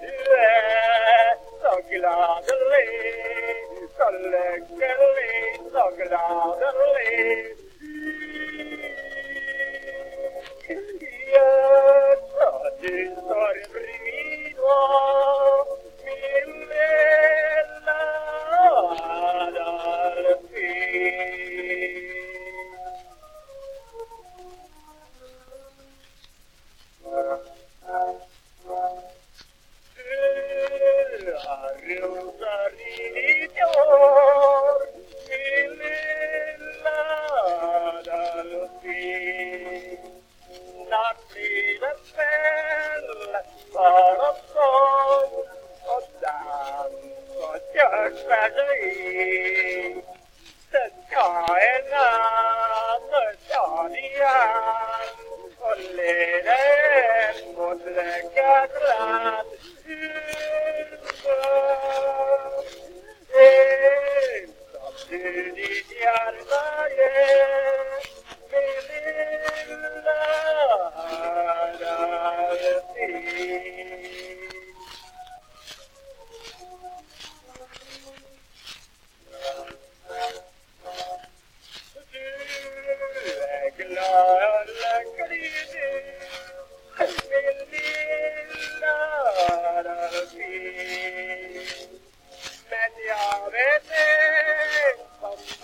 gladly, so gladly, so gladly. Har Sürdü ziyardayım.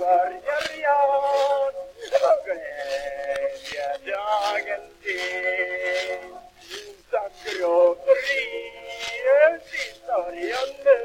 varje glädje dagen till. Minsta gråteriet i sörjande